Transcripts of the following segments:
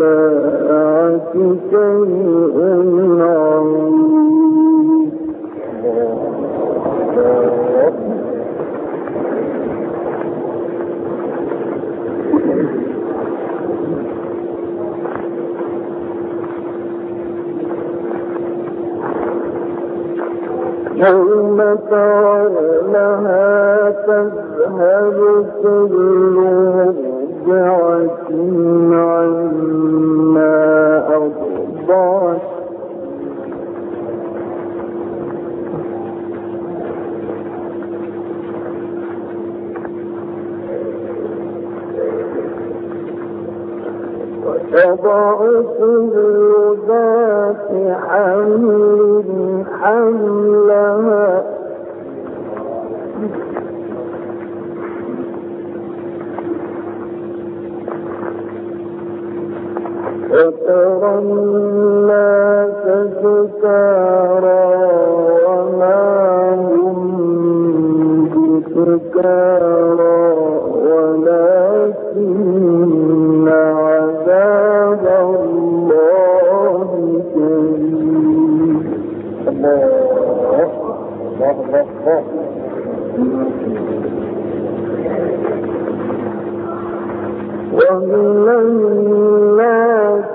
الساعة شيء عظيم يوم ترونها تذهب كل مرضعة عما وتضع كل ذات حمل حملها وترى الناس سكارى وما هم بسكارى ولكن عذاب الله شديد. الله الله ومن الناس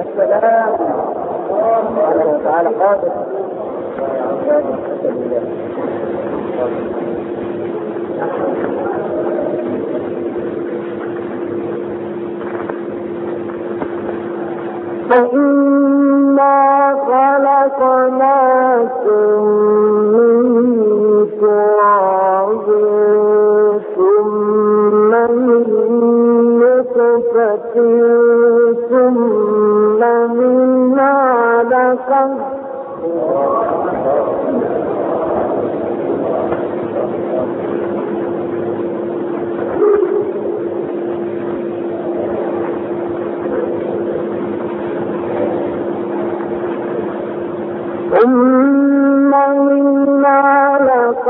السلام. تعالى قادر فإنا خلقناكم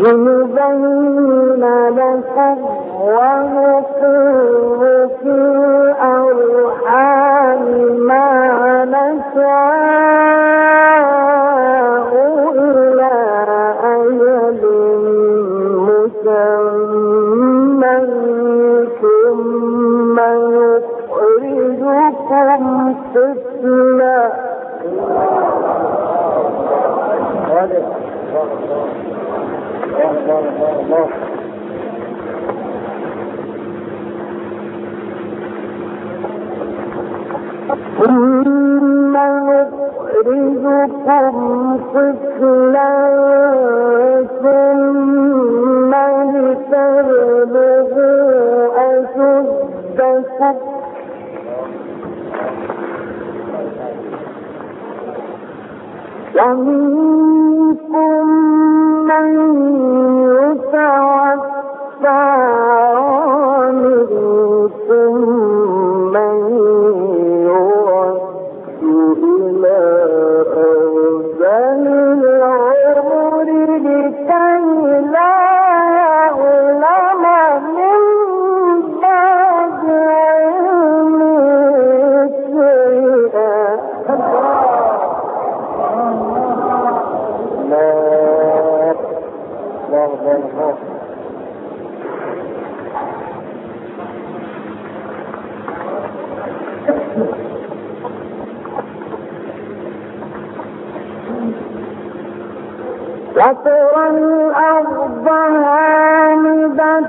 لنبين لكم ونقر في الأرحام ما نشاء إلى أجل مسمى ثم يخرجكم طفلا ثم نخرجكم طفلا ثم لتبلغوا أشدكم. ومنكم من ورفعه وترى الأرض هامدة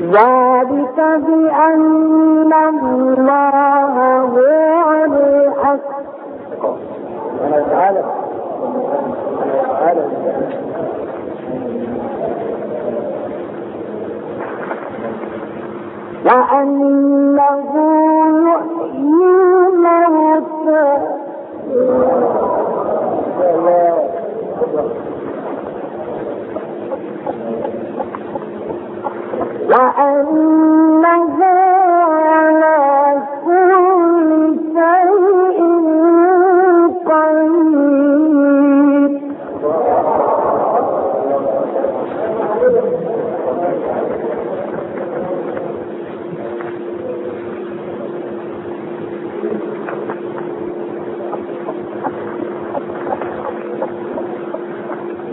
ذلك بأن الله هو الحق. وأنه وأنه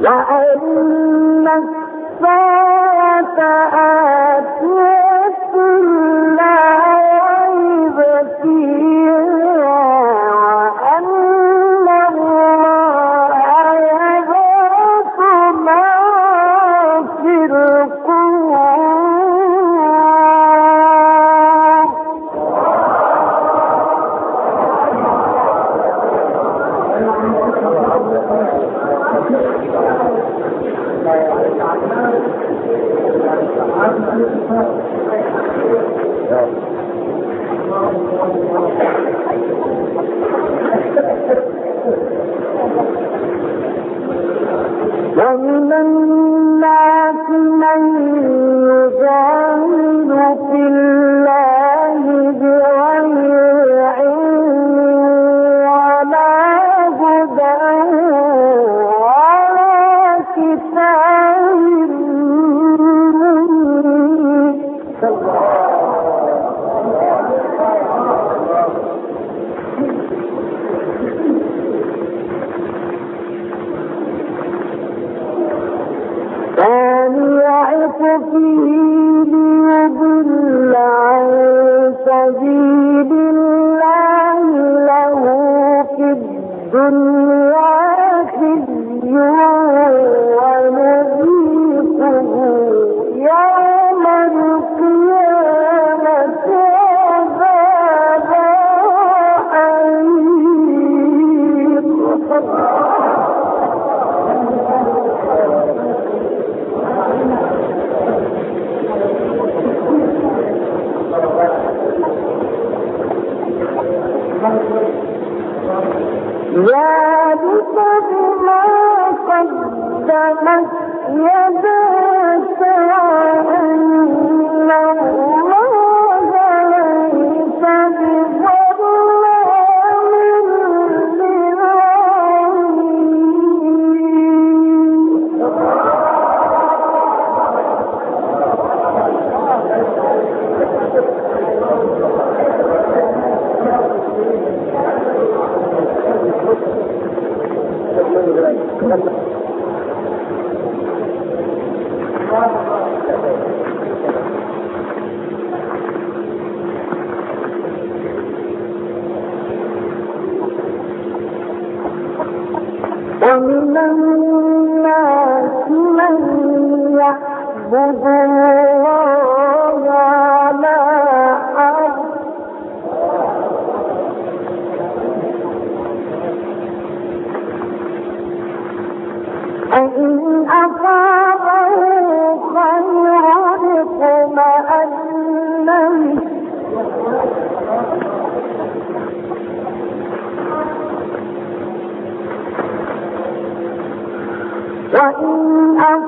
Now في ومن الناس من يعبد أَمْ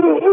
Oh,